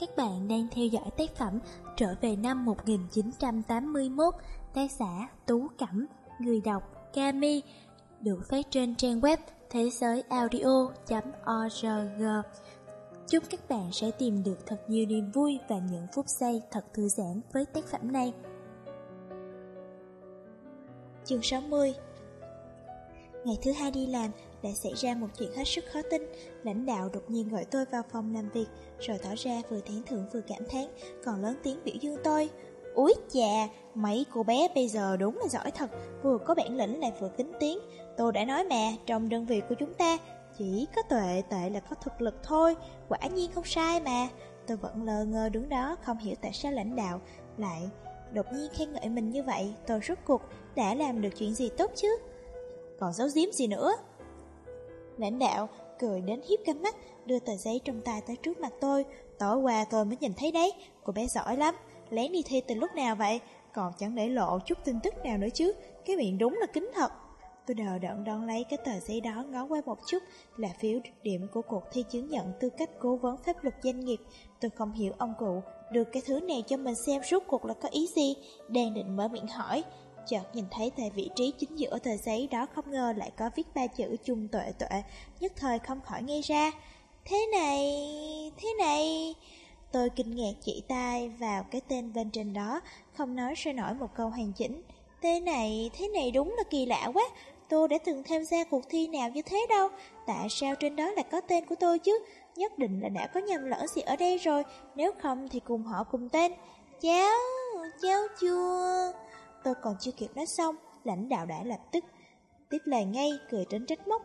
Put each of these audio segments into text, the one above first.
Các bạn đang theo dõi tác phẩm Trở về năm 1981, tác giả Tú Cẩm, người đọc Kami, được phát trên trang web thế giới audio.org. Chúc các bạn sẽ tìm được thật nhiều niềm vui và những phút giây thật thư giãn với tác phẩm này. Chương 60 Ngày thứ hai đi làm, đã xảy ra một chuyện hết sức khó tin. Lãnh đạo đột nhiên gọi tôi vào phòng làm việc, rồi tỏ ra vừa tán thưởng vừa cảm thán, còn lớn tiếng biểu dương tôi. Úi chà, mấy cô bé bây giờ đúng là giỏi thật, vừa có bản lĩnh lại vừa kính tiếng. Tôi đã nói mà, trong đơn vị của chúng ta, chỉ có tuệ tệ là có thực lực thôi, quả nhiên không sai mà. Tôi vẫn lờ ngơ đứng đó, không hiểu tại sao lãnh đạo lại đột nhiên khen ngợi mình như vậy. Tôi rốt cuộc đã làm được chuyện gì tốt chứ? Còn giấu giếm gì nữa? Lãnh đạo cười đến hiếp cả mắt, đưa tờ giấy trong tay tới trước mặt tôi. Tối qua tôi mới nhìn thấy đấy, cô bé giỏi lắm. Lén đi thi từ lúc nào vậy? Còn chẳng để lộ chút tin tức nào nữa chứ. Cái miệng đúng là kính thật. Tôi đờ đẫn đón lấy cái tờ giấy đó ngó qua một chút là phiếu điểm của cuộc thi chứng nhận tư cách cố vấn pháp luật doanh nghiệp. Tôi không hiểu ông cụ đưa cái thứ này cho mình xem rốt cuộc là có ý gì. Đang định mở miệng hỏi, Chợt nhìn thấy tại vị trí chính giữa tờ giấy đó không ngờ lại có viết ba chữ chung tuệ tuệ, nhất thời không khỏi nghe ra. Thế này, thế này... Tôi kinh ngạc chỉ tay vào cái tên bên trên đó, không nói sơ nổi một câu hoàn chỉnh. Thế này, thế này đúng là kỳ lạ quá, tôi đã từng tham gia cuộc thi nào như thế đâu, tại sao trên đó lại có tên của tôi chứ? Nhất định là đã có nhầm lẫn gì ở đây rồi, nếu không thì cùng họ cùng tên. Cháu, cháu chưa... Tôi còn chưa kịp nói xong, lãnh đạo đã lập tức tiếp lời ngay, cười đến trách móc.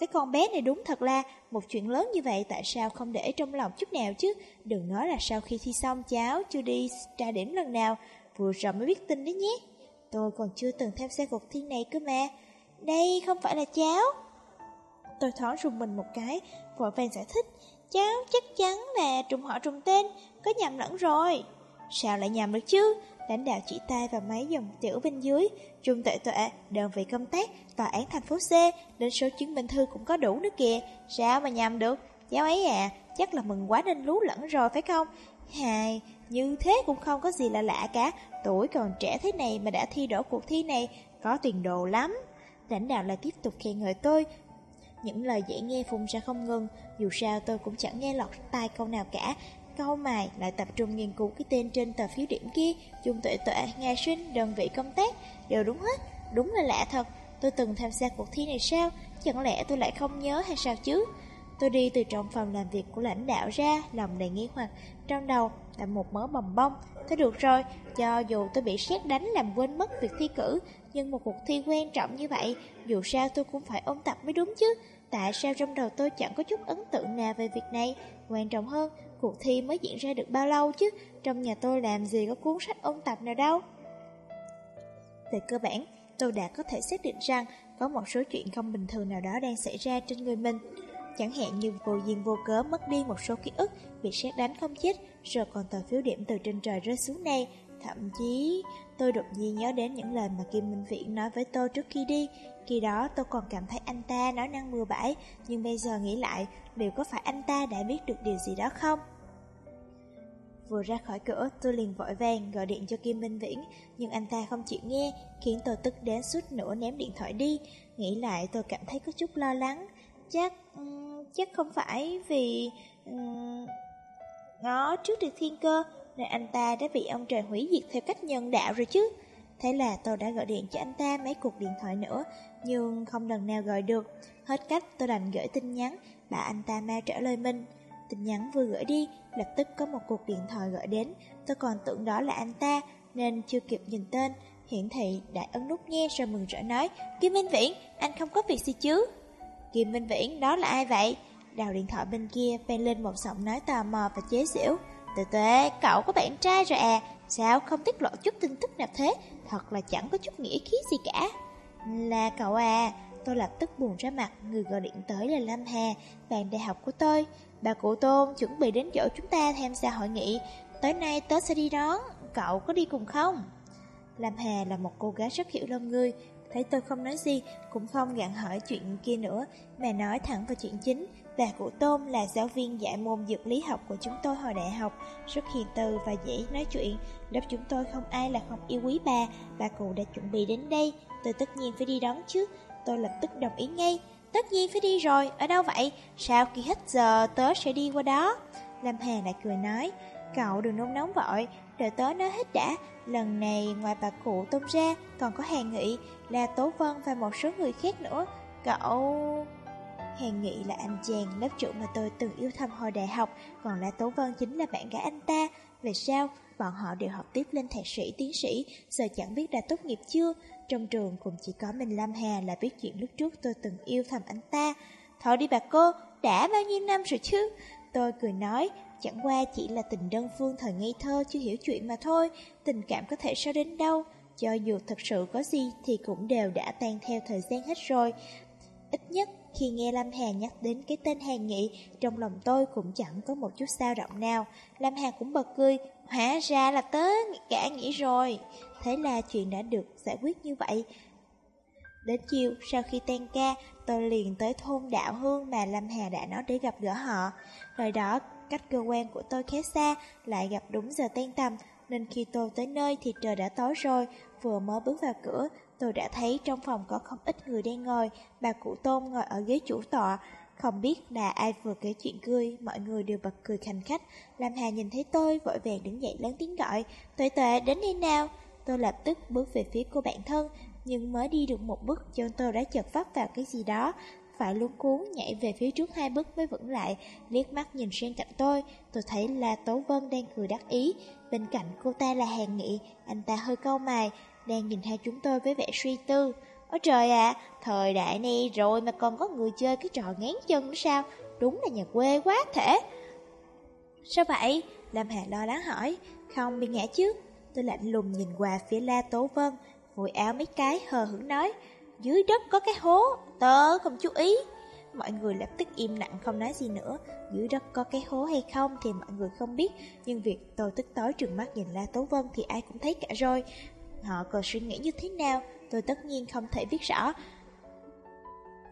Cái con bé này đúng thật là một chuyện lớn như vậy tại sao không để trong lòng chút nào chứ? Đừng nói là sau khi thi xong cháu chưa đi tra điểm lần nào, vừa rồi mới biết tin đấy nhé. Tôi còn chưa từng tham gia cuộc thi này cơ mà. Đây không phải là cháu. Tôi thoáng rùng mình một cái, vội vàng giải thích. Cháu chắc chắn là trùng họ trùng tên, có nhầm lẫn rồi. Sao lại nhầm được chứ? Lãnh đạo chỉ tay vào mấy dòng chữ bên dưới Trung tuệ tuệ, đơn vị công tác, tòa án thành phố C Đến số chứng minh thư cũng có đủ nữa kìa. Sao mà nhầm được? Cháu ấy à, chắc là mừng quá nên lú lẫn rồi phải không? Hài, như thế cũng không có gì là lạ cả. Tuổi còn trẻ thế này mà đã thi đổ cuộc thi này Có tiền đồ lắm. Lãnh đạo lại tiếp tục khen ngợi tôi. Những lời dễ nghe phun ra không ngừng. Dù sao tôi cũng chẳng nghe lọt tai câu nào cả câu mày lại tập trung nghiên cứu cái tên trên tờ phiếu điểm kia, chung tuệ tuệ, nghe sinh, đơn vị công tác, đều đúng hết. Đúng là lạ thật, tôi từng tham gia cuộc thi này sao? Chẳng lẽ tôi lại không nhớ hay sao chứ? Tôi đi từ trong phòng làm việc của lãnh đạo ra, lòng đầy nghi hoặc, trong đầu là một mớ bầm bông. Thôi được rồi, cho dù tôi bị xét đánh làm quên mất việc thi cử, nhưng một cuộc thi quan trọng như vậy, dù sao tôi cũng phải ôn tập mới đúng chứ. Tại sao trong đầu tôi chẳng có chút ấn tượng nào về việc này? Quan trọng hơn, cuộc thi mới diễn ra được bao lâu chứ? Trong nhà tôi làm gì có cuốn sách ôn tập nào đâu? Về cơ bản, tôi đã có thể xác định rằng có một số chuyện không bình thường nào đó đang xảy ra trên người mình. Chẳng hạn như vô duyên vô cớ mất đi một số ký ức, bị xét đánh không chết, rồi còn tờ phiếu điểm từ trên trời rơi xuống này. Thậm chí, tôi đột nhiên nhớ đến những lời mà Kim Minh Viễn nói với tôi trước khi đi. Khi đó tôi còn cảm thấy anh ta nói năng bừa bãi, nhưng bây giờ nghĩ lại, liệu có phải anh ta đã biết được điều gì đó không? Vừa ra khỏi cửa, tôi liền vội vàng gọi điện cho Kim Minh Viễn, nhưng anh ta không chịu nghe, khiến tôi tức đến suốt nửa ném điện thoại đi. Nghĩ lại tôi cảm thấy có chút lo lắng. Chắc... Um, chắc không phải vì... Um, ngó trước được thiên cơ, nên anh ta đã bị ông trời hủy diệt theo cách nhân đạo rồi chứ. Thế là tôi đã gọi điện cho anh ta mấy cuộc điện thoại nữa, nhưng không lần nào gọi được. Hết cách tôi đành gửi tin nhắn, bảo anh ta mau trả lời mình. Tin nhắn vừa gửi đi, lập tức có một cuộc điện thoại gọi đến. Tôi còn tưởng đó là anh ta, nên chưa kịp nhìn tên. Hiển thị đã ấn nút nghe rồi mừng rỡ nói, Kim Minh Viễn, anh không có việc gì chứ? Kim Minh Viễn, đó là ai vậy? đào điện thoại bên kia vang lên một giọng nói tò mò và chế giễu. Tuệ tuệ, cậu có bạn trai rồi à, sao không tiết lộ chút tin tức nào thế, thật là chẳng có chút nghĩa khí gì cả. Là cậu à, tôi lập tức buồn ra mặt, người gọi điện tới là Lâm Hà, bạn đại học của tôi. Bà cụ Tôn chuẩn bị đến chỗ chúng ta tham gia hội nghị, tối nay tớ sẽ đi đón, cậu có đi cùng không? Lâm Hà là một cô gái rất hiểu lòng người, thấy tôi không nói gì, cũng không gặn hỏi chuyện kia nữa, mà nói thẳng vào chuyện chính. Bà cụ Tôm là giáo viên dạy môn dược lý học của chúng tôi hồi đại học, rất hiền từ và dễ nói chuyện. Lớp chúng tôi không ai là không yêu quý bà, bà cụ đã chuẩn bị đến đây, tôi tất nhiên phải đi đón chứ. Tôi lập tức đồng ý ngay. Tất nhiên phải đi rồi, ở đâu vậy? Sau khi hết giờ tớ sẽ đi qua đó. Lâm Hà lại cười nói, cậu đừng nôn nóng vội, đợi tớ nói hết đã. Lần này ngoài bà cụ tôm ra, còn có Hàng Nghị, là Tố Vân và một số người khác nữa. Cậu... Hàng Nghị là anh chàng lớp trưởng mà tôi từng yêu thầm hồi đại học, còn La Tố Vân chính là bạn gái anh ta. Về sao, bọn họ đều học tiếp lên thạc sĩ, tiến sĩ, giờ chẳng biết đã tốt nghiệp chưa. Trong trường cũng chỉ có mình Lam Hà là biết chuyện lúc trước tôi từng yêu thầm anh ta. Thôi đi bà cô, đã bao nhiêu năm rồi chứ? Tôi cười nói, chẳng qua chỉ là tình đơn phương thời ngây thơ chưa hiểu chuyện mà thôi, tình cảm có thể sao đến đâu. Cho dù thật sự có gì thì cũng đều đã tan theo thời gian hết rồi. Ít nhất khi nghe Lâm Hà nhắc đến cái tên Hàn Nghị, trong lòng tôi cũng chẳng có một chút sao động nào. Lâm Hà cũng bật cười, hóa ra là tớ cả nghĩ rồi. Thế là chuyện đã được giải quyết như vậy. Đến chiều, sau khi tan ca, tôi liền tới thôn Đạo Hương mà Lâm Hà đã nói để gặp gỡ họ. Rồi đó, cách cơ quan của tôi khá xa, lại gặp đúng giờ tan tầm, nên khi tôi tới nơi thì trời đã tối rồi, vừa mới bước vào cửa, tôi đã thấy trong phòng có không ít người đang ngồi, bà cụ Tôn ngồi ở ghế chủ tọa, không biết là ai vừa kể chuyện cười, mọi người đều bật cười khanh khách. Lam Hà nhìn thấy tôi, vội vàng đứng dậy lớn tiếng gọi, tuệ tuệ đến đây nào. Tôi lập tức bước về phía cô bạn thân, nhưng mới đi được một bước chân tôi đã chợt vấp vào cái gì đó. Phải luống cuốn nhảy về phía trước hai bước mới vững lại, liếc mắt nhìn sang cạnh tôi. Tôi thấy là Tố Vân đang cười đắc ý, bên cạnh cô ta là Hàng Nghị, anh ta hơi cau mày, đang nhìn hai chúng tôi với vẻ suy tư. Ôi trời ạ, thời đại này rồi mà còn có người chơi cái trò ngán chân nữa sao? Đúng là nhà quê quá thể. Sao vậy? Lâm Hà lo lắng hỏi. Không bị ngã chứ? Tôi lạnh lùng nhìn qua phía La Tố Vân, vội áo mấy cái hờ hững nói. Dưới đất có cái hố, tớ không chú ý. Mọi người lập tức im lặng không nói gì nữa. Dưới đất có cái hố hay không thì mọi người không biết. Nhưng việc tôi tức tối trừng mắt nhìn La Tố Vân thì ai cũng thấy cả rồi. Họ còn suy nghĩ như thế nào Tôi tất nhiên không thể biết rõ.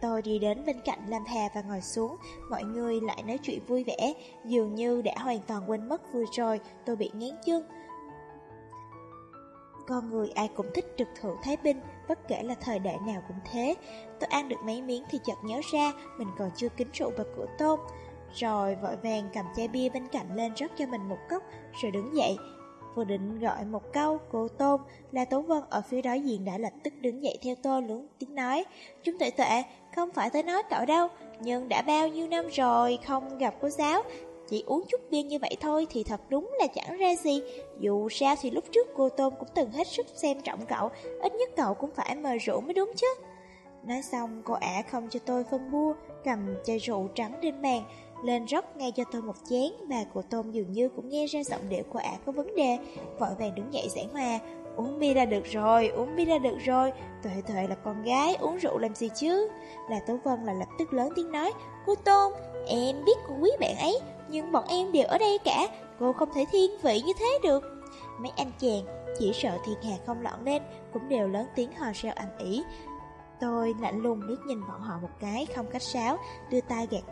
Tôi đi đến bên cạnh Lam Hà và ngồi xuống. Mọi người lại nói chuyện vui vẻ. Dường như đã hoàn toàn quên mất vừa rồi Tôi bị ngán chân con người ai cũng thích trực thượng Thái Bình, bất kể là thời đại nào cũng thế. Tôi ăn được mấy miếng thì chợt nhớ ra mình còn chưa kính rượu vào cửa tôm. Rồi vội vàng cầm chai bia bên cạnh lên rót cho mình một cốc, rồi đứng dậy. Vừa định gọi một câu, cô tôm, là Tố Vân ở phía đối diện đã lập tức đứng dậy theo tôi lưỡng tiếng nói. Chúng tuệ tuệ, không phải tới nói cậu đâu, nhưng đã bao nhiêu năm rồi không gặp cô giáo, chỉ uống chút bia như vậy thôi thì thật đúng là chẳng ra gì. Dù sao thì lúc trước cô Tôn cũng từng hết sức xem trọng cậu Ít nhất cậu cũng phải mời rượu mới đúng chứ. Nói xong cô ả không cho tôi phân bua Cầm chai rượu trắng trên bàn Lên rót ngay cho tôi một chén. Bà cô Tôn dường như cũng nghe ra giọng điệu của ả có vấn đề Vội vàng đứng dậy giải hòa. Uống bia ra được rồi, uống bia ra được rồi Tuệ tuệ là con gái, uống rượu làm gì chứ? Là Tố Vân là lập tức lớn tiếng nói. Cô Tôn, em biết cô quý bạn ấy nhưng bọn em đều ở đây cả, Cô không thể thiên vị như thế được. Mấy anh chàng chỉ sợ thiên hạ không loạn lên, Cũng đều lớn tiếng hò reo ầm ĩ. Tôi lạnh lùng liếc nhìn bọn họ một cái, Không cách sáo, Đưa tay gạt,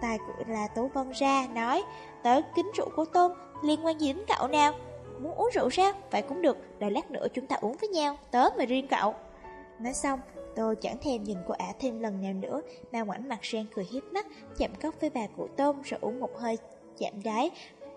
tay của La Tố Vân ra, Nói, Tớ kính rượu của Tôn, Liên quan gì đến cậu nào? Muốn uống rượu sao? Vậy cũng được, Đợi lát nữa chúng ta uống với nhau, Tớ mà riêng cậu. Nói xong Tôi chẳng thèm nhìn cô ả thêm lần nào nữa, Mà ngoảnh mặt sang cười hiếp mắt, Chạm cốc với bà cụ tôm rồi uống một hơi chạm đáy.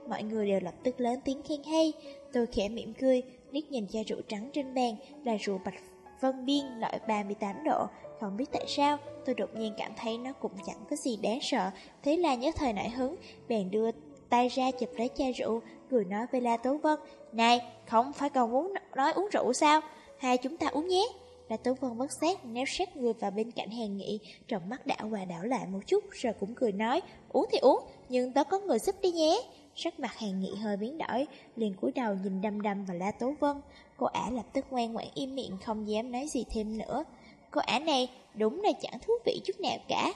Mọi người đều lập tức lớn tiếng khen hay. Tôi khẽ mỉm cười, liếc nhìn chai rượu trắng trên bàn, Là rượu bạch vân biên loại 38 độ. Không biết tại sao Tôi đột nhiên cảm thấy nó cũng chẳng có gì đáng sợ. Thế là nhớ thời nổi hứng, Bèn đưa tay ra chụp lấy chai rượu, Cười nói với La Tố Vân, Này, không phải còn muốn nói uống rượu sao? Hai chúng ta uống nhé. La Tố Vân bất xét néo sát người vào bên cạnh hàng nghị, Trong mắt đảo qua đảo lại một chút, Rồi cũng cười nói Uống thì uống Nhưng tớ có người giúp đi nhé. Sắc mặt hàng nghị hơi biến đổi, liền cúi đầu nhìn đăm đăm vào La Tố Vân. Cô ả lập tức ngoan ngoãn im miệng, Không dám nói gì thêm nữa. Cô ả này, đúng là chẳng thú vị chút nào cả.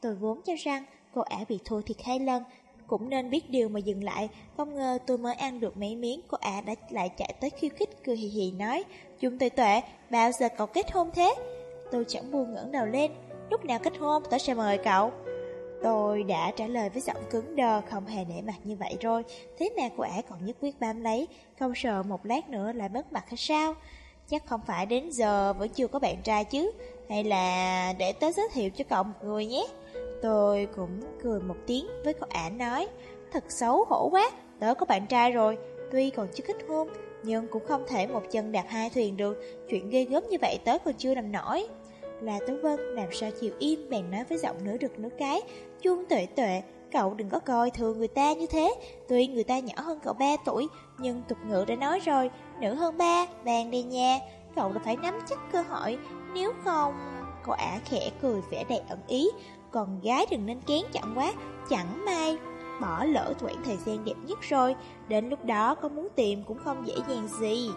Tôi vốn cho rằng cô ả bị thua thiệt hai lần. Cũng nên biết điều mà dừng lại, Không ngờ tôi mới ăn được mấy miếng, Cô ả đã lại chạy tới khiêu khích, cười hì hì nói Chung tuệ tuệ, Bao giờ cậu kết hôn thế? Tôi chẳng buồn ngẩng đầu lên, Lúc nào kết hôn tôi sẽ mời cậu. Tôi đã trả lời với giọng cứng đờ, Không hề nể mặt như vậy rồi. Thế mà cô ả còn nhất quyết bám lấy, Không sợ một lát nữa lại mất mặt hay sao? Chắc không phải đến giờ vẫn chưa có bạn trai chứ, Hay là để tới giới thiệu cho cậu một người nhé. Tôi cũng cười một tiếng với cô ả nói, Thật xấu hổ quá, Tớ có bạn trai rồi, Tuy còn chưa kết hôn nhưng cũng không thể một chân đạp hai thuyền được. Chuyện ghê gớm như vậy tớ còn chưa làm nổi. Là Tố Vân làm sao chịu im Bèn nói với giọng nửa được nửa cái. Chuông tuệ tuệ Cậu đừng có coi thường người ta như thế. Tuy người ta nhỏ hơn cậu 3 tuổi Nhưng tục ngữ đã nói rồi Nữ hơn ba, vàng đi nha. Cậu đã phải nắm chắc cơ hội Nếu không... Cô ả khẽ cười vẻ đầy ẩn ý. Còn gái đừng nên kén chặn quá Chẳng may. Bỏ lỡ khoảng thời gian đẹp nhất rồi. Đến lúc đó có muốn tìm cũng không dễ dàng gì.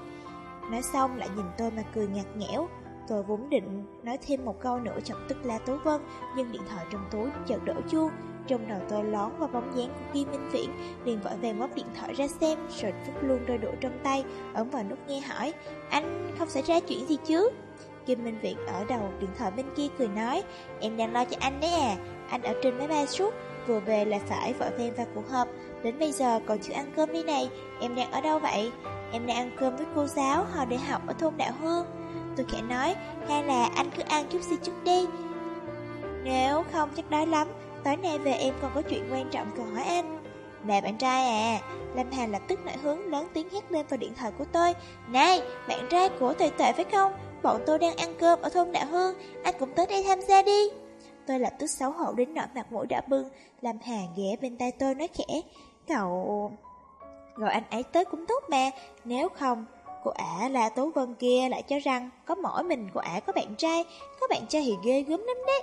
Nói xong lại nhìn tôi mà cười ngặt nghẽo. Tôi vốn định nói thêm một câu nữa chọc tức La Tố Vân, Nhưng điện thoại trong túi chợt đổ chuông. Trong đầu tôi lón vào bóng dáng của Kim Minh Viễn, liền vội vàng móc điện thoại ra xem, Rồi vứt luôn đôi đũa trong tay, Ấn vào nút nghe hỏi, Anh không xảy ra chuyện gì chứ? Kim Minh Viễn ở đầu điện thoại bên kia cười nói, Em đang lo cho anh đấy à Anh ở trên máy bay suốt Vừa về là phải vội thêm vào cuộc họp. Đến bây giờ còn chưa ăn cơm đi này. Em đang ở đâu vậy? Em đang ăn cơm với cô giáo, họ đại học ở thôn Đạo Hương. Tôi khẽ nói, Hay là anh cứ ăn chút gì chút đi. Nếu không chắc đói lắm. Tối nay về em còn có chuyện quan trọng cần hỏi anh. Nè bạn trai à Lâm hà lập tức nổi hướng lớn tiếng hét lên vào điện thoại của tôi. Này, bạn trai của Tuệ Tuệ phải không? Bọn tôi đang ăn cơm ở thôn Đạo Hương. Anh cũng tới đây tham gia đi. Tôi lập tức xấu hổ đến nỗi mặt mũi đã bưng, làm Hàn ghé bên tay tôi nói khẽ, Cậu... Gọi anh ấy tới cũng tốt mà, Nếu không, Cô ả là Tố Vân kia lại cho rằng Có mỗi mình cô ả có bạn trai, Có bạn trai thì ghê gớm lắm đấy.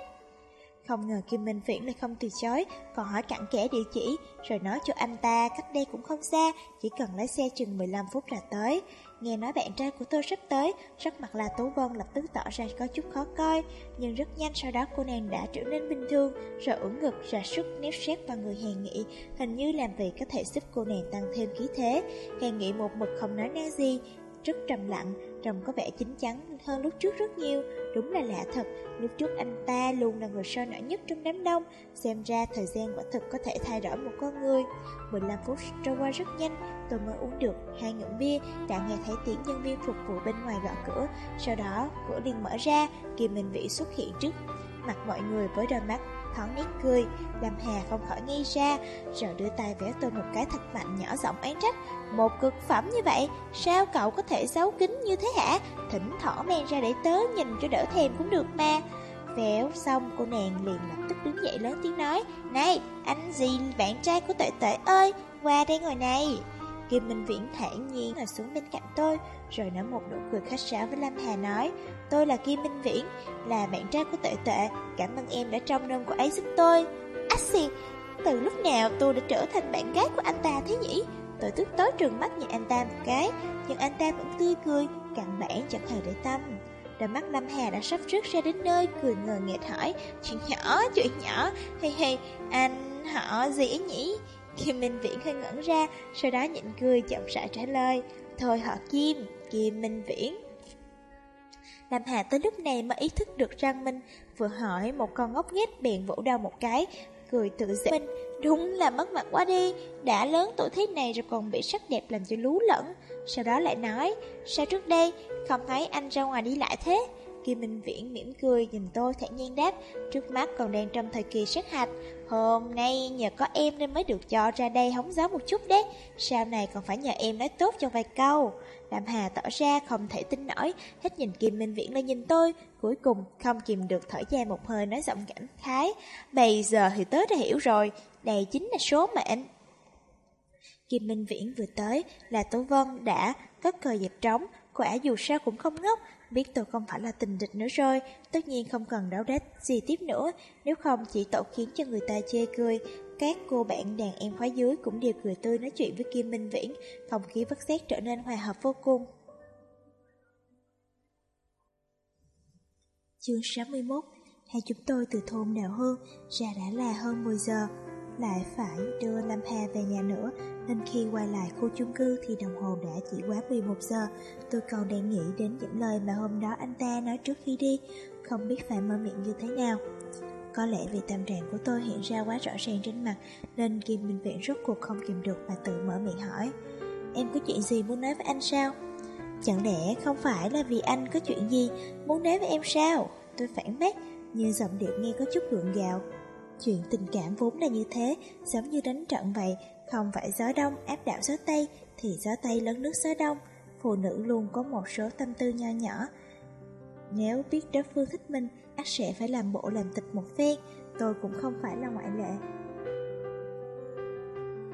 Không ngờ Kim Minh Viễn lại không từ chối, Còn hỏi cặn kẽ địa chỉ, Rồi nói cho anh ta cách đây cũng không xa, Chỉ cần lái xe chừng 15 phút là tới. Nghe nói bạn trai của tôi sắp tới Sắc mặt là tú Vân lập tức tỏ ra có chút khó coi Nhưng rất nhanh sau đó cô nàng đã trở nên bình thường Rồi ưỡn ngực ra sức nếp xét vào người Hàn Nghị Hình như làm việc có thể giúp cô nàng tăng thêm khí thế Hàn Nghị một mực không nói năng gì rất trầm lặng, trông có vẻ chín chắn hơn lúc trước rất nhiều. Đúng là lạ thật, lúc trước anh ta luôn là người sôi nổi nhất trong đám đông, xem ra thời gian quả thực có thể thay đổi một con người. 15 phút trôi qua rất nhanh, tôi mới uống được hai ngụm bia, đã nghe thấy tiếng nhân viên phục vụ bên ngoài gõ cửa. Sau đó, cửa liền mở ra, Kim Minh Vĩ xuất hiện trước mặt mọi người với đôi mắt thoáng nét cười, làm Hà không khỏi nghi ra, rồi đưa tay véo tôi một cái thật mạnh nhỏ giọng án trách. Một cực phẩm như vậy, sao cậu có thể giấu kín như thế hả? Thỉnh thỏ men ra để tớ nhìn cho đỡ thèm cũng được mà. Véo xong cô nàng liền lập tức đứng dậy lớn tiếng nói Này, anh gì bạn trai của tệ tệ ơi, qua đây ngồi này Kim Minh Viễn thản nhiên ngồi xuống bên cạnh tôi Rồi nở một nụ cười khách sáo với Lâm Hà nói Tôi là Kim Minh Viễn Là bạn trai của Tệ tuệ. Cảm ơn em đã trông nom cô ấy giúp tôi. Ách xì Từ lúc nào tôi đã trở thành bạn gái của anh ta thế nhỉ? Tôi tức tối trừng mắt nhìn anh ta một cái Nhưng anh ta vẫn tươi cười Cặn bản chẳng hề để tâm. Đôi mắt Lâm Hà đã sắp rớt ra đến nơi Cười ngờ nghẹt hỏi Chuyện nhỏ, chuyện nhỏ Hay hay, anh họ gì ấy nhỉ? Kim Minh Viễn hơi ngẩn ra Sau đó nhịn cười chậm rãi trả lời Thôi họ Kim, Kim Minh Viễn làm Hà tới lúc này mới ý thức được rằng mình vừa hỏi một con ngốc nghếch bèn vỗ đầu một cái, cười tự dễ mình, đúng là mất mặt quá đi, đã lớn tuổi thế này rồi còn bị sắc đẹp làm cho lú lẫn. Sau đó lại nói, sao trước đây không thấy anh ra ngoài đi lại thế? Kim Minh Viễn mỉm cười nhìn tôi thản nhiên đáp, Trước mắt còn đang trong thời kỳ sát hạch. Hôm nay nhờ có em nên mới được cho ra đây hóng gió một chút đấy. Sau này còn phải nhờ em nói tốt cho vài câu. Đàm Hà tỏ ra không thể tin nổi, Hết nhìn Kim Minh Viễn lên nhìn tôi, Cuối cùng không kìm được thở dài một hơi nói giọng cảm khái, Bây giờ thì tớ đã hiểu rồi, Đây chính là số mệnh. Kim Minh Viễn vừa tới là Tố Vân đã cất cờ dẹp trống, quả dù sao cũng không ngốc Biết tôi không phải là tình địch nữa rồi. Tất nhiên không cần đáo đá gì tiếp nữa. Nếu không, chỉ tội khiến cho người ta chê cười. Các cô bạn đàn em khóa dưới Cũng đều cười tươi nói chuyện với Kim Minh Viễn. Không khí vất xét trở nên hòa hợp vô cùng. Chương 61 Hai chúng tôi từ thôn Đào Hương, ra đã là hơn 10 giờ lại phải đưa Lâm Hà về nhà nữa, nên khi quay lại khu chung cư thì đồng hồ đã chỉ quá 11 giờ. Tôi còn đang nghĩ đến những lời mà hôm đó anh ta nói trước khi đi. không biết phải mở miệng như thế nào. Có lẽ vì tâm trạng của tôi hiện ra quá rõ ràng trên mặt, nên Kim Minh Viện rốt cuộc không kìm được mà tự mở miệng hỏi. Em có chuyện gì muốn nói với anh sao? Chẳng lẽ không phải là vì anh có chuyện gì muốn nói với em sao? Tôi phản bác, nhưng giọng điệu nghe có chút gượng gạo. Chuyện tình cảm vốn là như thế, giống như đánh trận vậy, không phải gió đông áp đảo gió tây, thì gió tây lớn nước gió đông. Phụ nữ luôn có một số tâm tư nho nhỏ. Nếu biết đối phương thích mình, ác sẽ phải làm bộ làm tịch một phen, tôi cũng không phải là ngoại lệ.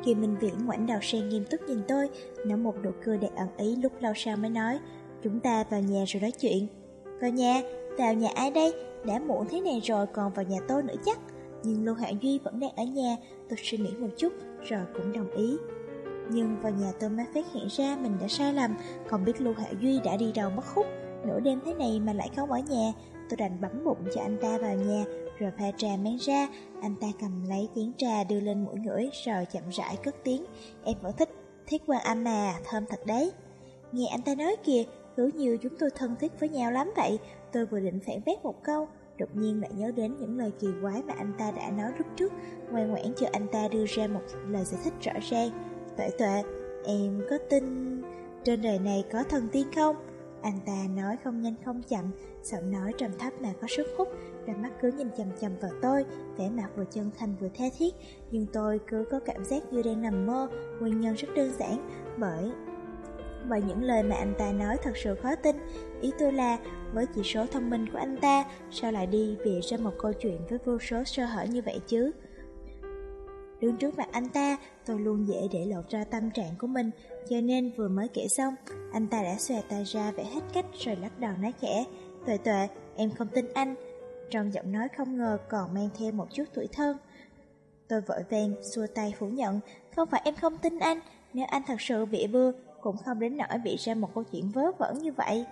kỳ Minh Viễn ngoảnh đầu sang nghiêm túc nhìn tôi, nở một nụ cười đầy ẩn ý lúc lâu sau mới nói, chúng ta vào nhà rồi nói chuyện. Vào nhà? Vào nhà ai đây? Đã muộn thế này rồi còn vào nhà tôi nữa chắc. Nhưng Lô Hạ Duy vẫn đang ở nhà, tôi suy nghĩ một chút rồi cũng đồng ý. Nhưng vào nhà tôi mới phát hiện ra mình đã sai lầm, còn biết Lô Hạ Duy đã đi đầu mất khúc. Nửa đêm thế này mà lại không ở nhà, tôi đành bấm bụng cho anh ta vào nhà, rồi pha trà mang ra. Anh ta cầm lấy chén trà đưa lên mũi ngửi, rồi chậm rãi cất tiếng. Em vẫn thích, thiết quan âm mà, thơm thật đấy. Nghe anh ta nói kìa, cứ như chúng tôi thân thiết với nhau lắm vậy. Tôi vừa định phản bác một câu, đột nhiên lại nhớ đến những lời kỳ quái mà anh ta đã nói lúc trước, ngoan ngoãn chờ anh ta đưa ra một lời giải thích rõ ràng. Tuệ tuệ, em có tin trên đời này có thần tiên không? Anh ta nói không nhanh không chậm, giọng nói trầm thấp mà có sức hút, đôi mắt cứ nhìn chầm chầm vào tôi, vẻ mặt vừa chân thành vừa tha thiết, nhưng tôi cứ có cảm giác như đang nằm mơ, nguyên nhân rất đơn giản, bởi và những lời mà anh ta nói thật sự khó tin. Ý tôi là, với chỉ số thông minh của anh ta, sao lại đi vì ra một câu chuyện với vô số sơ hở như vậy chứ? Đứng trước mặt anh ta, tôi luôn dễ để lộ ra tâm trạng của mình, cho nên vừa mới kể xong, anh ta đã xòe tay ra vẽ hết cách rồi lắc đầu nói khẽ. Tuệ tuệ, em không tin anh. Trong giọng nói không ngờ còn mang theo một chút tuổi thân. Tôi vội vàng xua tay phủ nhận, không phải em không tin anh, nếu anh thật sự bị vưa, cũng không đến nỗi bị ra một câu chuyện vớ vẩn như vậy.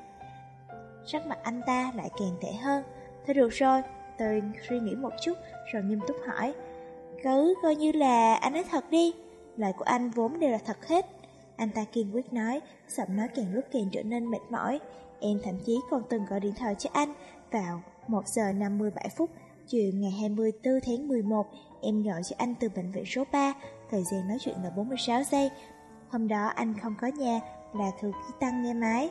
Sắc mặt anh ta lại càng tệ hơn. Thôi được rồi, tôi suy nghĩ một chút rồi nghiêm túc hỏi. Cứ coi như là anh nói thật đi Lời của anh vốn đều là thật hết Anh ta kiên quyết nói Giọng nói càng lúc càng trở nên mệt mỏi Em thậm chí còn từng gọi điện thoại cho anh Vào 1 giờ 57 phút Chiều ngày 24 tháng 11 Em gọi cho anh từ bệnh viện số 3 Thời gian nói chuyện là 46 giây Hôm đó anh không có nhà Là thư ký tăng nghe máy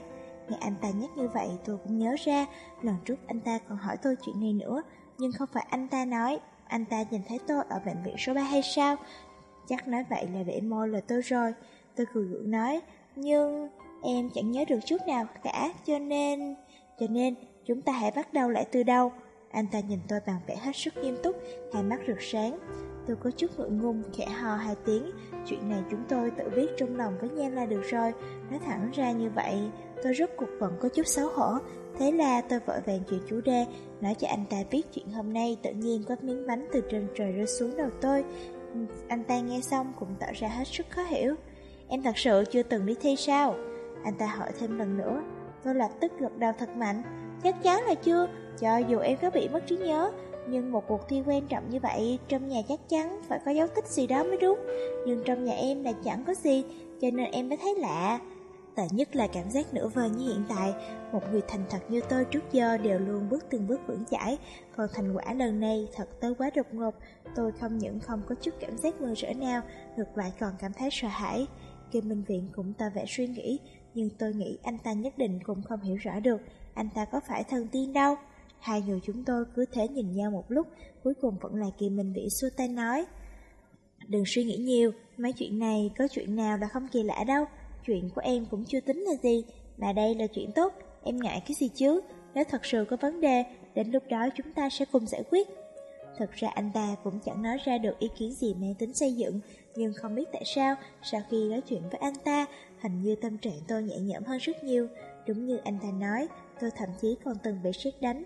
Nghe anh ta nhắc như vậy tôi cũng nhớ ra Lần trước anh ta còn hỏi tôi chuyện này nữa Nhưng không phải anh ta nói anh ta nhìn thấy tôi ở bệnh viện số 3 hay sao? Chắc nói vậy là để môi lời tôi rồi. Tôi cười gượng nói, nhưng em chẳng nhớ được chút nào cả, cho nên... Cho nên, chúng ta hãy bắt đầu lại từ đầu. Anh ta nhìn tôi bằng vẻ hết sức nghiêm túc, hai mắt rực sáng. Tôi có chút ngượng ngùng, khẽ ho hai tiếng. Chuyện này chúng tôi tự biết trong lòng với nhau là được rồi. Nói thẳng ra như vậy, tôi rất cuộc vẫn có chút xấu hổ. Thế là tôi vội vàng chuyện chủ đề, nói cho anh ta biết chuyện hôm nay tự nhiên có miếng bánh từ trên trời rơi xuống đầu tôi. Anh ta nghe xong cũng tỏ ra hết sức khó hiểu. Em thật sự chưa từng đi thi sao? Anh ta hỏi thêm lần nữa. Tôi lập tức gật đầu thật mạnh. Chắc chắn là chưa, cho dù em có bị mất trí nhớ. Nhưng một cuộc thi quan trọng như vậy, trong nhà chắc chắn phải có dấu tích gì đó mới đúng. Nhưng trong nhà em là chẳng có gì, cho nên em mới thấy lạ. Tệ nhất là cảm giác nửa vời như hiện tại Một người thành thật như tôi trước giờ đều luôn bước từng bước vững chãi Còn thành quả lần này thật tới quá đột ngột Tôi không những không có chút cảm giác mơ rỡ nào Ngược lại còn cảm thấy sợ hãi Kim Minh Viện cũng tỏ vẻ suy nghĩ Nhưng tôi nghĩ anh ta nhất định cũng không hiểu rõ được Anh ta có phải thần tiên đâu Hai người chúng tôi cứ thế nhìn nhau một lúc, Cuối cùng vẫn là kỳ Minh Viện xua tay nói. Đừng suy nghĩ nhiều, Mấy chuyện này có chuyện nào là không kỳ lạ đâu. Chuyện của em cũng chưa tính là gì, Mà đây là chuyện tốt, Em ngại cái gì chứ? Nếu thật sự có vấn đề, Đến lúc đó chúng ta sẽ cùng giải quyết. Thật ra anh ta cũng chẳng nói ra được ý kiến gì mang tính xây dựng, Nhưng không biết tại sao, Sau khi nói chuyện với anh ta, Hình như tâm trạng tôi nhẹ nhõm hơn rất nhiều. Đúng như anh ta nói, Tôi thậm chí còn từng bị siết đánh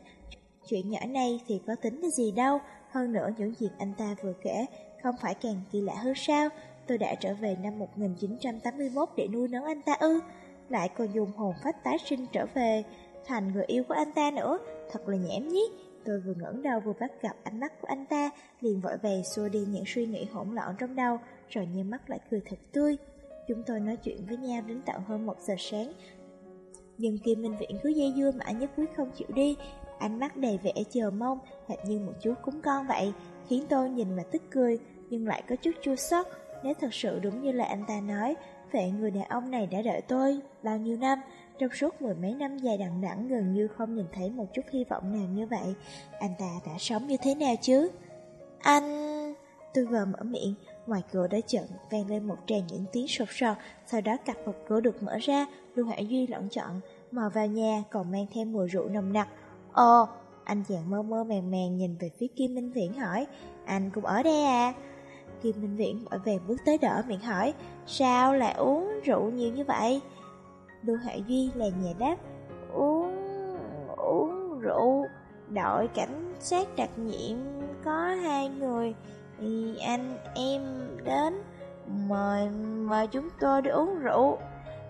Chuyện nhỏ này thì có tính là gì đâu Hơn nữa những chuyện anh ta vừa kể Không phải càng kỳ lạ hơn sao tôi đã trở về năm 1981 để nuôi nấng anh ta ư. Lại còn dùng hồn phách tái sinh trở về thành người yêu của anh ta nữa, thật là nhảm nhí. Tôi vừa ngẩng đầu vừa bắt gặp ánh mắt của anh ta, liền vội về xua đi những suy nghĩ hỗn loạn trong đầu, rồi nhíu mắt lại cười thật tươi. Chúng tôi nói chuyện với nhau đến tận hơn một giờ sáng. Nhưng Kim Minh Viễn cứ dây dưa mãi nhất quyết không chịu đi, ánh mắt đầy vẻ chờ mong, hệt như một chú cúng con vậy, khiến tôi nhìn mà tức cười, nhưng lại có chút chua xót. Nếu thật sự đúng như là anh ta nói, vậy người đàn ông này đã đợi tôi bao nhiêu năm, trong suốt mười mấy năm dài đằng đẵng gần như không nhìn thấy một chút hy vọng nào như vậy. Anh ta đã sống như thế nào chứ? Anh... Tôi vừa mở miệng, ngoài cửa đã chợt vang lên một tràng những tiếng sột soạt, sau đó cặp một cửa được mở ra, Lưu Hải Duy lẫn chọn, mò vào nhà còn mang thêm mùi rượu nồng nặc. Ồ, anh chàng mơ mơ màng màng nhìn về phía Kim Minh Viễn hỏi, anh cũng ở đây à? Kim Minh Viễn vội vàng bước tới đỡ miệng hỏi, sao lại uống rượu nhiều như vậy? Lưu Hải Duy là nhà đáp, uống, uống rượu, đội cảnh sát đặc nhiệm có hai người, thì anh em đến, mời, mời chúng tôi đi uống rượu.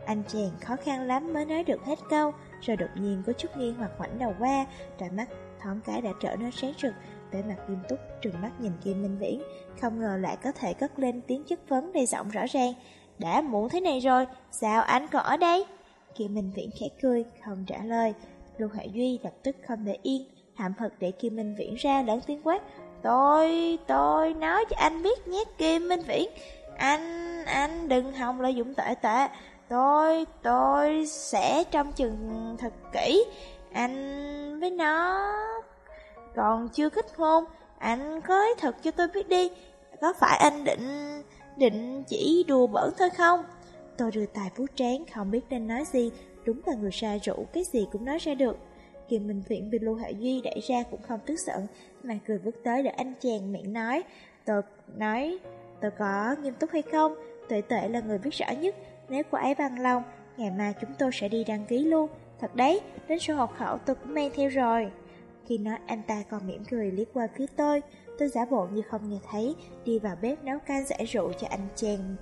Anh chàng khó khăn lắm mới nói được hết câu, rồi đột nhiên có chút nghi hoặc ngoảnh đầu qua, đôi mắt thoáng cái đã trở nên sáng rực, vẻ mặt nghiêm túc, trừng mắt nhìn Kim Minh Viễn, không ngờ lại có thể cất lên tiếng chất vấn đầy giọng rõ ràng. Đã muộn thế này rồi, sao anh còn ở đây? Kim Minh Viễn khẽ cười, không trả lời. Lưu Hải Duy lập tức không để yên, hạm hực để Kim Minh Viễn ra lớn tiếng quát. Tôi, tôi nói cho anh biết nhé Kim Minh Viễn, anh, anh đừng hòng lợi dụng tệ tệ. Tôi, tôi sẽ trong chừng thật kỹ, anh với nó còn chưa kết hôn, anh nói thật cho tôi biết đi, có phải anh định, định chỉ đùa bỡn thôi không? Tôi đưa tài phú tráng không biết nên nói gì, đúng là người xa rủ, cái gì cũng nói ra được. Kiều Minh Viện bị Lưu Hạ Duy đẩy ra cũng không tức giận, mà cười bước tới để anh chàng miệng nói. Tôi nói, tôi có nghiêm túc hay không? Tuệ tuệ là người biết rõ nhất, nếu cô ấy bằng lòng, ngày mai chúng tôi sẽ đi đăng ký luôn. Thật đấy, đến số hộ khẩu tôi cũng mang theo rồi. Khi nói anh ta còn mỉm cười liếc qua phía tôi, tôi giả bộ như không nghe thấy, đi vào bếp nấu canh giải rượu cho anh chàng.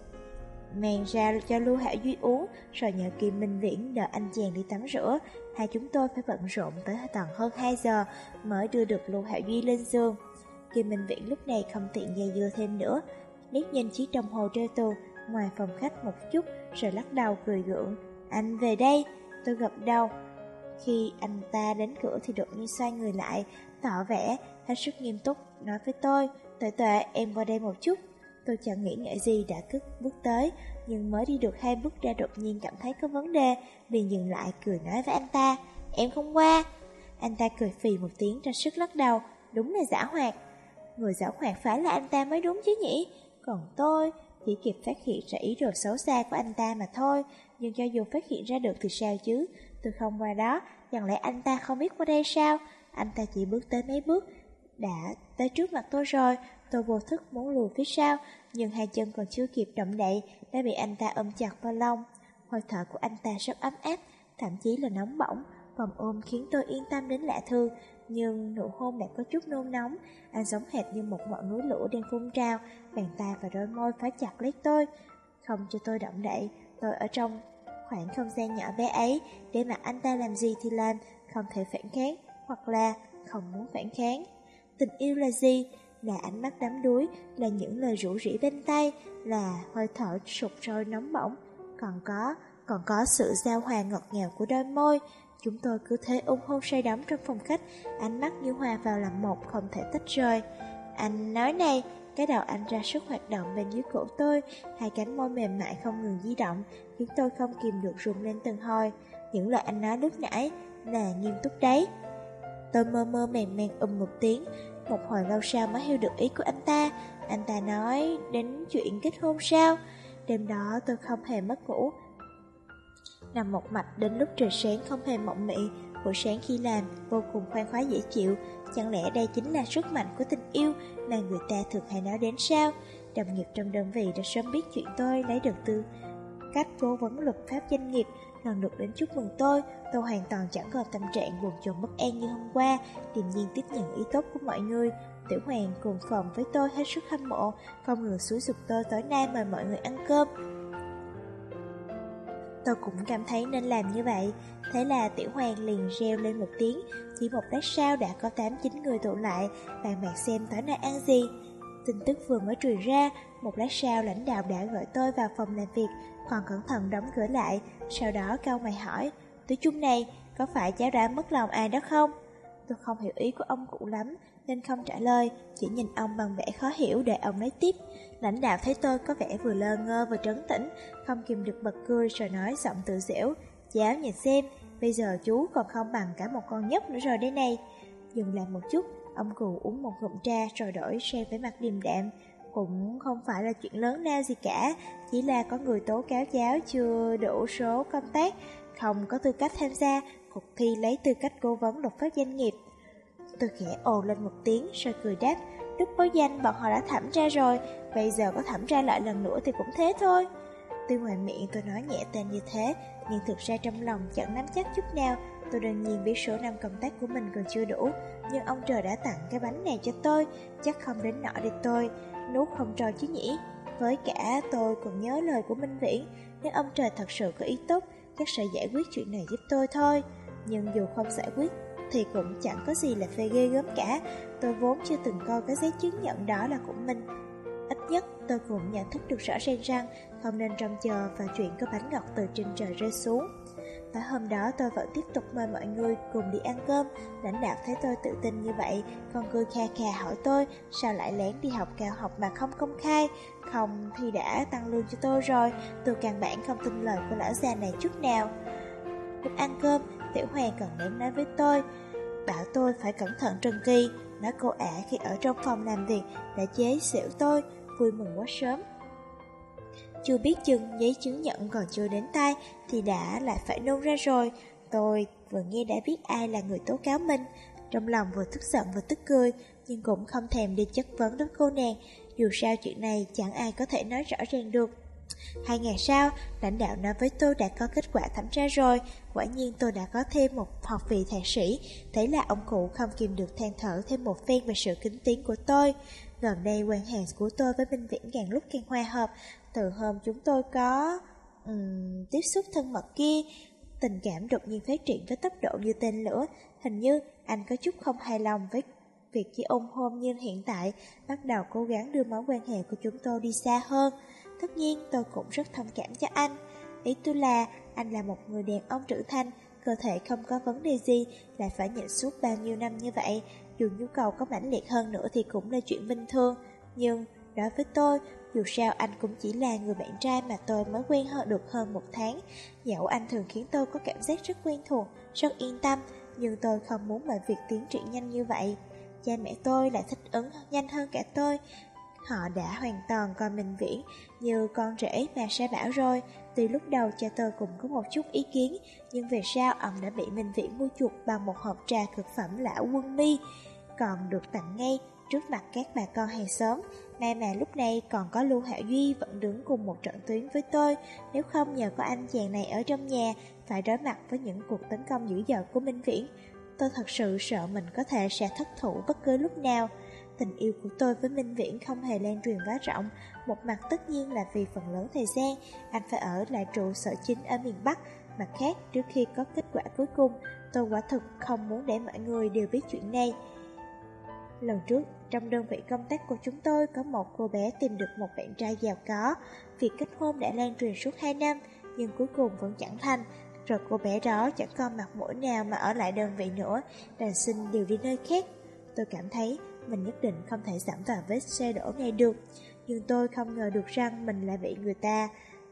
Mang ra cho Lưu Hảo Duy uống, rồi nhờ Kim Minh Viễn đợi anh chàng đi tắm rửa. Hai chúng tôi phải bận rộn tới tận hơn 2 giờ mới đưa được Lưu Hảo Duy lên giường. Kim Minh Viễn lúc này không tiện dây dưa thêm nữa, liếc nhìn chiếc đồng hồ treo tường ngoài phòng khách một chút rồi lắc đầu cười gượng. Anh về đây, tôi gật đầu. Khi anh ta đến cửa thì đột nhiên xoay người lại, tỏ vẻ hết sức nghiêm túc, nói với tôi, tuệ tuệ em qua đây một chút. Tôi chẳng nghĩ ngợi gì đã cất bước tới, nhưng mới đi được hai bước ra đột nhiên cảm thấy có vấn đề, liền dừng lại cười nói với anh ta, em không qua. Anh ta cười phì một tiếng ra sức lắc đầu, đúng là giả hoạt. Người giả hoạt phải là anh ta mới đúng chứ nhỉ? Còn tôi chỉ kịp phát hiện ra ý đồ xấu xa của anh ta mà thôi, nhưng cho dù phát hiện ra được thì sao chứ? Tôi không qua đó, chẳng lẽ anh ta không biết qua đây sao? Anh ta chỉ bước tới mấy bước, đã tới trước mặt tôi rồi, tôi vô thức muốn lùi phía sau, nhưng hai chân còn chưa kịp động đậy, đã bị anh ta ôm chặt vào lông. Hơi thở của anh ta rất ấm áp, thậm chí là nóng bỏng, vòng ôm khiến tôi yên tâm đến lạ thường, nhưng nụ hôn lại có chút nôn nóng, anh giống hệt như một ngọn núi lửa đang phun trào, bàn tay và đôi môi phá chặt lấy tôi, không cho tôi động đậy, tôi ở trong khoảng không gian nhỏ bé ấy, để mà anh ta làm gì thì làm, không thể phản kháng, hoặc là không muốn phản kháng. Tình yêu là gì? Là ánh mắt đắm đuối, là những lời rủ rỉ bên tay, là hơi thở sụt sôi nóng bỏng, còn có, còn có sự giao hòa ngọt ngào của đôi môi. Chúng tôi cứ thế ung hôn say đắm trong phòng khách, ánh mắt như hòa vào làm một không thể tách rời. Anh nói này, cái đầu anh ra sức hoạt động bên dưới cổ tôi, hai cánh môi mềm mại không ngừng di động, khiến tôi không kìm được rung lên từng hồi. Những lời anh nói lúc nãy là nghiêm túc đấy. Tôi mơ mơ màng màng ầm một tiếng, một hồi lâu sau mới hiểu được ý của anh ta. Anh ta nói đến chuyện kết hôn sao? Đêm đó tôi không hề mất ngủ. Nằm một mạch đến lúc trời sáng không hề mộng mị, buổi sáng khi làm vô cùng khoan khoái dễ chịu. Chẳng lẽ đây chính là sức mạnh của tình yêu mà người ta thường hay nói đến sao? Đồng nghiệp trong đơn vị đã sớm biết chuyện tôi lấy được tư cách cố vấn luật pháp doanh nghiệp lần lượt đến chúc mừng tôi, tôi hoàn toàn chẳng còn tâm trạng buồn chồn bất an như hôm qua, điềm nhiên tiếp nhận ý tốt của mọi người. Tiểu Hoàng cùng phòng với tôi hết sức hâm mộ, không ngừng xúi dục tôi tối nay mời mọi người ăn cơm. Tôi cũng cảm thấy nên làm như vậy, thế là Tiểu Hoàng liền reo lên một tiếng, chỉ một lát sau đã có 8-9 người tụ lại, bàn bạc xem tối nay ăn gì. Tin tức vừa mới truyền ra, một lát sau lãnh đạo đã gọi tôi vào phòng làm việc, còn cẩn thận đóng cửa lại, sau đó cao mày hỏi, Tiểu chung này, có phải cháu đã mất lòng ai đó không? Tôi không hiểu ý của ông cụ lắm, nên không trả lời, chỉ nhìn ông bằng vẻ khó hiểu để ông nói tiếp. Lãnh đạo thấy tôi có vẻ vừa lơ ngơ vừa trấn tĩnh, không kìm được bật cười rồi nói giọng tự dẻo. Cháu nhìn xem, bây giờ chú còn không bằng cả một con nhóc nữa rồi đây này. Dừng lại một chút, ông cụ uống một ngụm trà rồi đổi sang với mặt điềm đạm. Cũng không phải là chuyện lớn lao gì cả, chỉ là có người tố cáo cháu chưa đủ số công tác, không có tư cách tham gia cuộc thi lấy tư cách cố vấn luật pháp doanh nghiệp. Tôi khẽ ồ lên một tiếng rồi cười đáp, lúc báo danh bọn họ đã thẩm ra rồi, bây giờ có thẩm ra lại lần nữa thì cũng thế thôi. Tuy ngoài miệng tôi nói nhẹ tên như thế, nhưng thực ra trong lòng chẳng nắm chắc chút nào. Tôi đương nhiên biết số năm công tác của mình còn chưa đủ, nhưng ông trời đã tặng cái bánh này cho tôi, chắc không đến nọ để tôi nuốt không trôi chứ nhỉ. Với cả tôi còn nhớ lời của Minh Viễn, nếu ông trời thật sự có ý tốt, chắc sẽ giải quyết chuyện này giúp tôi thôi. Nhưng dù không giải quyết, thì cũng chẳng có gì là phê ghê gớm cả. Tôi vốn chưa từng coi cái giấy chứng nhận đó là của mình. Ít nhất tôi cũng nhận thức được rõ ràng rằng không nên trông chờ và chuyện có bánh ngọt từ trên trời rơi xuống. Và hôm đó tôi vẫn tiếp tục mời mọi người cùng đi ăn cơm Lãnh đạo thấy tôi tự tin như vậy Còn cười kha kha hỏi tôi, Sao lại lén đi học cao học mà không công khai Không thì đã tăng lương cho tôi rồi, Tôi càng bản không tin lời của lão già này chút nào Lúc ăn cơm Tiểu Hoàng còn đến nói với tôi. Bảo tôi phải cẩn thận Trần Kỳ. Nói cô ả khi ở trong phòng làm việc Đã chế xỉu tôi, Vui mừng quá sớm. Chưa biết chừng giấy chứng nhận còn chưa đến tay Thì đã lại phải nôn ra rồi. Tôi vừa nghe đã biết ai là người tố cáo mình. Trong lòng vừa tức giận vừa tức cười, Nhưng cũng không thèm đi chất vấn đến cô nàng. Dù sao chuyện này chẳng ai có thể nói rõ ràng được. Hai ngày sau, lãnh đạo nói với tôi đã có kết quả thẩm tra rồi Quả nhiên tôi đã có thêm một học vị thạc sĩ Thế là ông cụ không kìm được than thở thêm một phen về sự kính tiếng của tôi Gần đây quan hệ của tôi với Minh Viễn càng lúc càng hòa hợp từ hôm chúng tôi có um, tiếp xúc thân mật kia, tình cảm đột nhiên phát triển với tốc độ như tên lửa. Hình như anh có chút không hài lòng với việc chỉ ôm hôn như hiện tại, bắt đầu cố gắng đưa mối quan hệ của chúng tôi đi xa hơn. Tất nhiên tôi cũng rất thông cảm cho anh. Ý tôi là anh là một người đàn ông trưởng thành, cơ thể không có vấn đề gì, lại phải nhận suốt bao nhiêu năm như vậy. Dù nhu cầu có mãnh liệt hơn nữa thì cũng là chuyện bình thường. Nhưng đối với tôi, dù sao anh cũng chỉ là người bạn trai mà tôi mới quen hơn được hơn một tháng Dẫu anh thường khiến tôi có cảm giác rất quen thuộc, rất yên tâm Nhưng tôi không muốn mọi việc tiến triển nhanh như vậy Cha mẹ tôi lại thích ứng nhanh hơn cả tôi Họ đã hoàn toàn coi mình viễn như con rể mà sẽ bảo rồi, Từ lúc đầu cha tôi cũng có một chút ý kiến, Nhưng về sau ông đã bị Minh Viễn mua chuộc bằng một hộp trà cực phẩm lão quân mi. Còn được tặng ngay trước mặt các bà con hàng xóm, May mà lúc này còn có Lưu Hạo Duy vẫn đứng cùng một trận tuyến với tôi. Nếu không nhờ có anh chàng này ở trong nhà, Phải đối mặt với những cuộc tấn công dữ dội của Minh Viễn. Tôi thật sự sợ mình có thể sẽ thất thủ bất cứ lúc nào. Tình yêu của tôi với Minh Viễn không hề lan truyền quá rộng Một mặt tất nhiên là vì phần lớn thời gian Anh phải ở lại trụ sở chính ở miền Bắc Mặt khác, trước khi có kết quả cuối cùng Tôi quả thực không muốn để mọi người đều biết chuyện này Lần trước, trong đơn vị công tác của chúng tôi có một cô bé tìm được một bạn trai giàu có. Việc kết hôn đã lan truyền suốt 2 năm, nhưng cuối cùng vẫn chẳng thành. Rồi cô bé đó chẳng còn mặt mũi nào mà ở lại đơn vị nữa, đành xin điều đi nơi khác. Tôi cảm thấy mình nhất định không thể giảm vào vết xe đổ này được. Nhưng tôi không ngờ được rằng mình lại bị người ta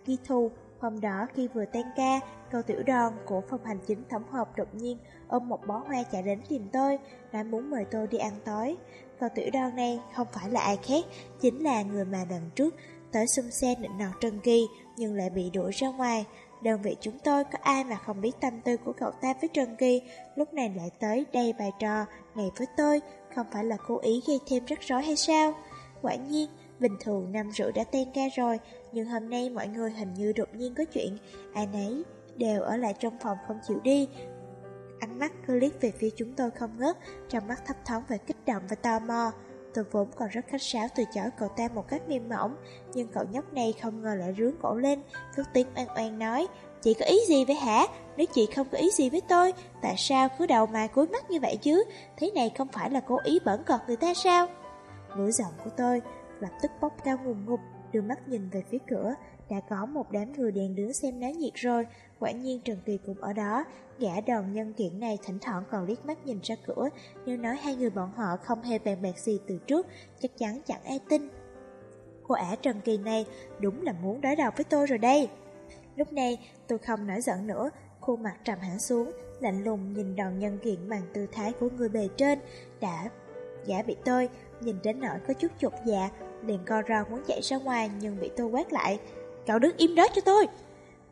ghi thù. Hôm đó khi vừa tan ca, câu tiểu đòn của phòng hành chính tổng hợp đột nhiên ôm một bó hoa chạy đến tìm tôi, nói muốn mời tôi đi ăn tối. Còn tiểu đoan này không phải là ai khác, chính là người mà lần trước tới xung xe định nọt Trân Kỳ nhưng lại bị đuổi ra ngoài. Đơn vị chúng tôi có ai mà không biết tâm tư của cậu ta với Trân Kỳ, lúc này lại tới đây bài trò, ngày với tôi, không phải là cố ý gây thêm rắc rối hay sao? Quả nhiên, bình thường năm rưỡi đã tan ca rồi, nhưng hôm nay mọi người hình như đột nhiên có chuyện, ai nấy đều ở lại trong phòng không chịu đi, Ánh mắt cứ liếc về phía chúng tôi không ngớt, trong mắt thấp thoáng về kích động và tò mò. Tôi vốn còn rất khách sáo từ chối cậu ta một cách mềm mỏng, nhưng cậu nhóc này không ngờ lại rướng cổ lên, cất tiếng oan oan nói, Chị có ý gì với hả? Nếu chị không có ý gì với tôi, tại sao cứ đầu mà cúi mắt như vậy chứ? Thế này không phải là cố ý bẩn cọt người ta sao? Nỗi giọng của tôi lập tức bốc cao ngùm ngục, đưa mắt nhìn về phía cửa, đã có một đám người đèn đứng xem náo nhiệt rồi, quả nhiên Trần Kỳ cũng ở đó. Gã đòn nhân kiện này thỉnh thoảng còn liếc mắt nhìn ra cửa, nếu nói hai người bọn họ không hề bàn bạc gì từ trước, chắc chắn chẳng ai tin. Cô ả Trần Kỳ này đúng là muốn đối đầu với tôi rồi đây. Lúc này tôi không nổi giận nữa, khuôn mặt trầm hẳn xuống, lạnh lùng nhìn đòn nhân kiện bằng tư thái của người bề trên, đã giả bị tôi nhìn đến nỗi có chút chột dạ, liền co ro muốn chạy ra ngoài nhưng bị tôi quát lại. Cậu đứng im đó cho tôi.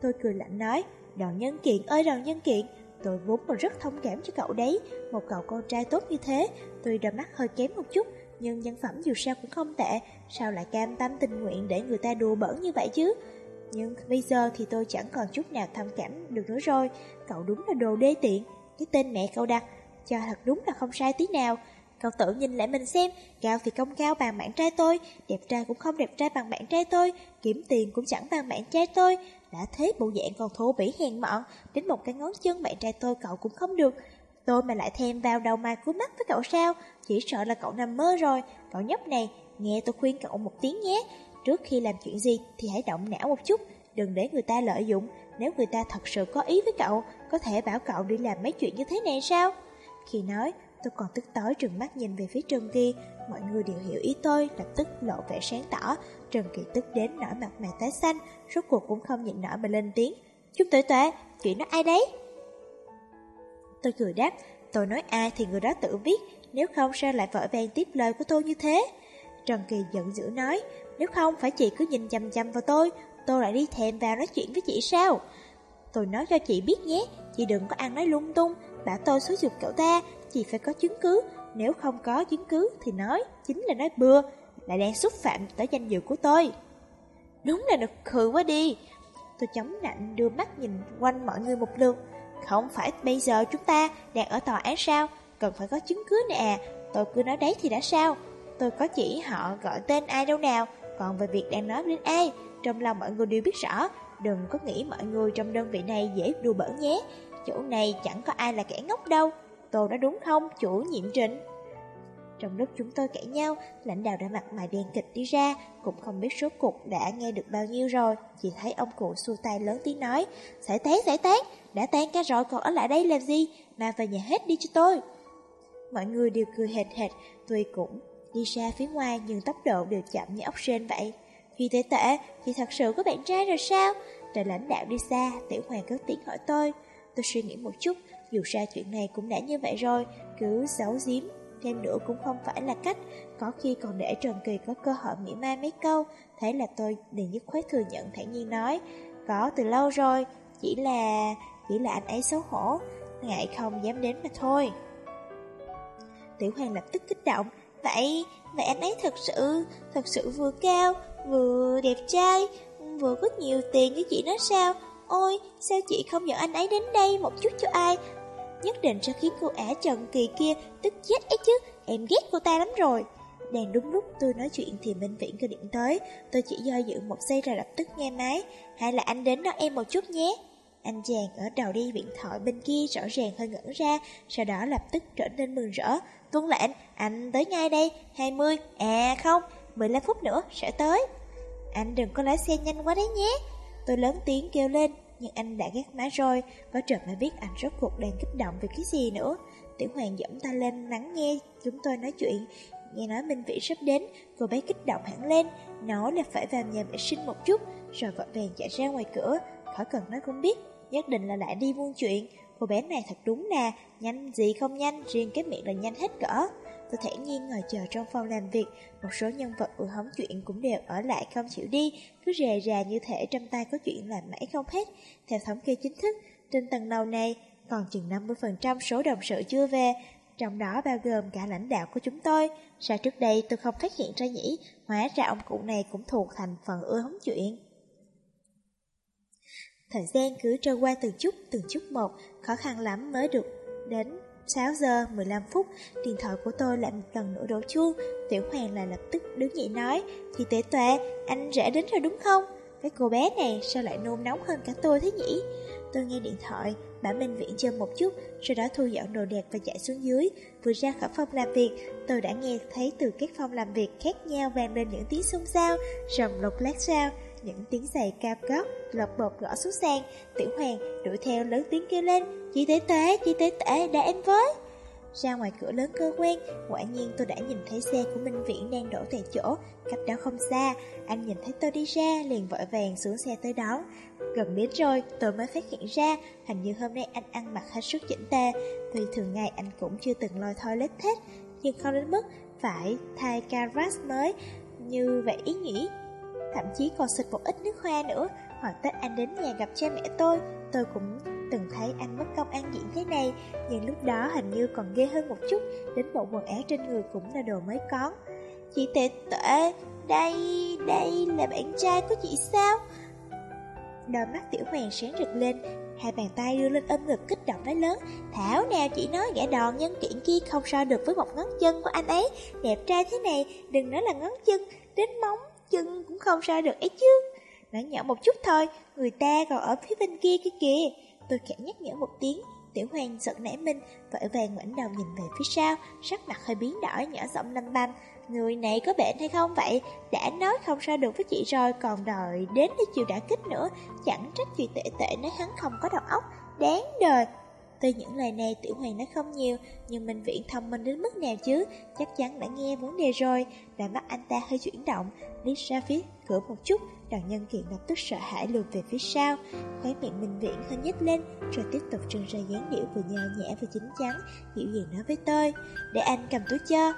Tôi cười lạnh nói, đòn nhân kiện ơi đòn nhân kiện, tôi vốn còn rất thông cảm cho cậu đấy, một cậu con trai tốt như thế, tuy đôi mắt hơi kém một chút, nhưng nhân phẩm dù sao cũng không tệ, sao lại cam tâm tình nguyện để người ta đùa bẩn như vậy chứ? Nhưng bây giờ thì tôi chẳng còn chút nào thông cảm được nữa rồi, cậu đúng là đồ đê tiện, cái tên mẹ cậu đặt, cho thật đúng là không sai tí nào. Cậu tự nhìn lại mình xem, cao thì công cao bằng bạn trai tôi, đẹp trai cũng không đẹp trai bằng bạn trai tôi, kiếm tiền cũng chẳng bằng bạn trai tôi. Đã thế bộ dạng còn thô bỉ hèn mọn, đến một cái ngón chân bạn trai tôi cậu cũng không được. Tôi mà lại thêm vào đầu mai cuối mắt với cậu sao, chỉ sợ là cậu nằm mơ rồi. Cậu nhóc này, nghe tôi khuyên cậu một tiếng nhé. Trước khi làm chuyện gì thì hãy động não một chút, đừng để người ta lợi dụng. Nếu người ta thật sự có ý với cậu, có thể bảo cậu đi làm mấy chuyện như thế này sao? Khi nói, Tôi còn tức tối trừng mắt nhìn về phía Trần Kỳ. Mọi người đều hiểu ý tôi Lập tức lộ vẻ sáng tỏ. Trần Kỳ tức đến nổi mặt mày tái xanh Rốt cuộc cũng không nhịn nổi mà lên tiếng. Chúng tuổi tuệ, chuyện đó ai đấy? Tôi cười đáp Tôi nói ai thì người đó tự viết Nếu không sao lại vội vàng tiếp lời của tôi như thế? Trần Kỳ giận dữ nói nếu không phải chị cứ nhìn chằm chằm vào tôi Tôi lại đi thèm vào nói chuyện với chị sao? Tôi nói cho chị biết nhé, Chị đừng có ăn nói lung tung, Bảo tôi xúi dục cậu ta, Chị phải có chứng cứ. Nếu không có chứng cứ thì nói, Chính là nói bừa, Lại đang xúc phạm tới danh dự của tôi. Đúng là nực khừ quá đi. Tôi chống nạnh đưa mắt nhìn quanh mọi người một lượt. Không phải bây giờ chúng ta đang ở tòa án sao? Cần phải có chứng cứ nè. À Tôi cứ nói đấy thì đã sao? Tôi có chỉ họ gọi tên ai đâu nào. Còn về việc đang nói đến ai Trong lòng mọi người đều biết rõ Đừng có nghĩ mọi người trong đơn vị này dễ đùa bỡn nhé Chỗ này chẳng có ai là kẻ ngốc đâu Tôi nói đúng không, chủ nhiệm trịnh? Trong lúc chúng tôi cãi nhau, lãnh đạo đã mặt mày đen kịch đi ra, cũng không biết số cục đã nghe được bao nhiêu rồi. Chỉ thấy ông cụ xua tay lớn tiếng nói, giải tán, giải tán, đã tan ca rồi còn ở lại đây làm gì, mà về nhà hết đi cho tôi. Mọi người đều cười hệt hệt, tôi cũng đi ra phía ngoài nhưng tốc độ đều chậm như ốc sên vậy. Khi thế tệ, thì thật sự có bạn trai rồi sao? Trời lãnh đạo đi xa, tiểu hoàng cất tiếng hỏi tôi. Tôi suy nghĩ một chút, dù sao chuyện này cũng đã như vậy rồi, cứ giấu giếm thêm nữa cũng không phải là cách, có khi còn để Trần Kỳ có cơ hội nghĩ mai mấy câu. Thế là tôi liền nhất khoát thừa nhận thản nhiên nói, có từ lâu rồi, chỉ là... chỉ là anh ấy xấu hổ, ngại không dám đến mà thôi. Tiểu Hoàng lập tức kích động, vậy, vậy anh ấy thật sự, thật sự vừa cao, vừa đẹp trai, vừa có nhiều tiền như chị nói sao? Ôi, sao chị không dẫn anh ấy đến đây một chút cho ai? Nhất định sẽ khiến cô ả Trần Kỳ kia tức chết ấy chứ, em ghét cô ta lắm rồi. Đang đúng lúc tôi nói chuyện thì Minh Viễn cơ điện tới, tôi chỉ do dự một giây rồi lập tức nghe máy. Hay là anh đến đó em một chút nhé. Anh chàng ở đầu đi điện thoại bên kia rõ ràng hơi ngẩn ra, sau đó lập tức trở nên mừng rỡ. Tuân lệnh, anh tới ngay đây, 20, à không, 15 phút nữa sẽ tới. Anh đừng có lái xe nhanh quá đấy nhé. Tôi lớn tiếng kêu lên, nhưng anh đã gác má rồi, có chợt mới biết anh rốt cuộc đang kích động về cái gì nữa. Tiểu Hoàng dẫm ta lên lắng nghe chúng tôi nói chuyện, nghe nói Minh Vĩ sắp đến, cô bé kích động hẳn lên, nói là phải vào nhà vệ sinh một chút, rồi vội vàng chạy ra ngoài cửa, khỏi cần nói cũng biết, nhất định là lại đi buôn chuyện. Cô bé này thật đúng nè, nhanh gì không nhanh, riêng cái miệng là nhanh hết cỡ. Tôi thản nhiên ngồi chờ trong phòng làm việc, một số nhân vật ưa hóng chuyện cũng đều ở lại không chịu đi, cứ rề rà như thể trong tay có chuyện làm mãi không hết. Theo thống kê chính thức, trên tầng lầu này còn chừng 50% số đồng sự chưa về, trong đó bao gồm cả lãnh đạo của chúng tôi. Sao trước đây tôi không phát hiện ra nhỉ, hóa ra ông cụ này cũng thuộc thành phần ưa hóng chuyện. Thời gian cứ trôi qua từng chút, từng chút một, khó khăn lắm mới được đến 6 giờ 15 phút, điện thoại của tôi lại một lần nữa đổ chuông. Tiểu Hoàng lại lập tức đứng dậy nói, thì tế tuệ, anh rẽ đến rồi đúng không? Cái cô bé này sao lại nôn nóng hơn cả tôi thế nhỉ? Tôi nghe điện thoại, bảo Minh Viễn chờ một chút, sau đó thu dọn đồ đạc và chạy xuống dưới. Vừa ra khỏi phòng làm việc, tôi đã nghe thấy từ các phòng làm việc khác nhau vang lên những tiếng xôn xao, rầm lục lát sao những tiếng giày cao gót lọc bột gõ xuống sàn. Tiểu Hoàng đuổi theo lớn tiếng kêu lên, chị tế tế, chị tế tế, đã em với. Ra ngoài cửa lớn cơ quan, quả nhiên tôi đã nhìn thấy xe của Minh Viễn đang đổ tại chỗ, cách đó không xa. Anh nhìn thấy tôi đi ra, liền vội vàng xuống xe tới đón. Gần đến rồi, tôi mới phát hiện ra, hình như hôm nay anh ăn mặc hết sức chỉnh tề. Tuy thường ngày anh cũng chưa từng lôi thôi lết hết, nhưng không đến mức phải thay canvas mới như vậy ý nghĩ. Thậm chí còn xịt một ít nước hoa nữa, hoặc Tết anh đến nhà gặp cha mẹ tôi, tôi cũng từng thấy anh mất công ăn diện thế này, nhưng lúc đó hình như còn ghê hơn một chút, đến bộ quần áo trên người cũng là đồ mới có. Chị tệ tệ, đây, đây là bạn trai của chị sao? Đôi mắt tiểu hoàng sáng rực lên, hai bàn tay đưa lên ôm ngực kích động nói lớn. Thảo nào chị nói gã đòn nhân kiện kia không so được với một ngón chân của anh ấy. Đẹp trai thế này, đừng nói là ngón chân, đến móng chân cũng không ra được ấy chứ. Nói nhỏ một chút thôi, người ta còn ở phía bên kia kia kìa. Tôi khẽ nhắc nhở một tiếng, Tiểu Hoàng giận nảy mình, vội vàng ngoảnh đầu nhìn về phía sau, sắc mặt hơi biến đổi, nhỏ giọng lăm băm. Người này có bệnh hay không vậy? Đã nói không ra được với chị rồi, còn đòi đến để chịu đã kích nữa. Chẳng trách chị tệ tệ nói hắn không có đầu óc, đáng đời. Tuy những lời này Tiểu Hoàng nói không nhiều, nhưng Minh Viễn thông minh đến mức nào chứ, chắc chắn đã nghe vấn đề rồi. Đôi mắt anh ta hơi chuyển động, liếc ra phía cửa một chút, đoàn nhân kiện lập tức sợ hãi lùi về phía sau. Khóe miệng Minh Viễn hơi nhếch lên, rồi tiếp tục trưng ra dáng điệu vừa nhờ nhẹ vừa chính chắn, dịu dàng nói với tôi, để anh cầm túi cho.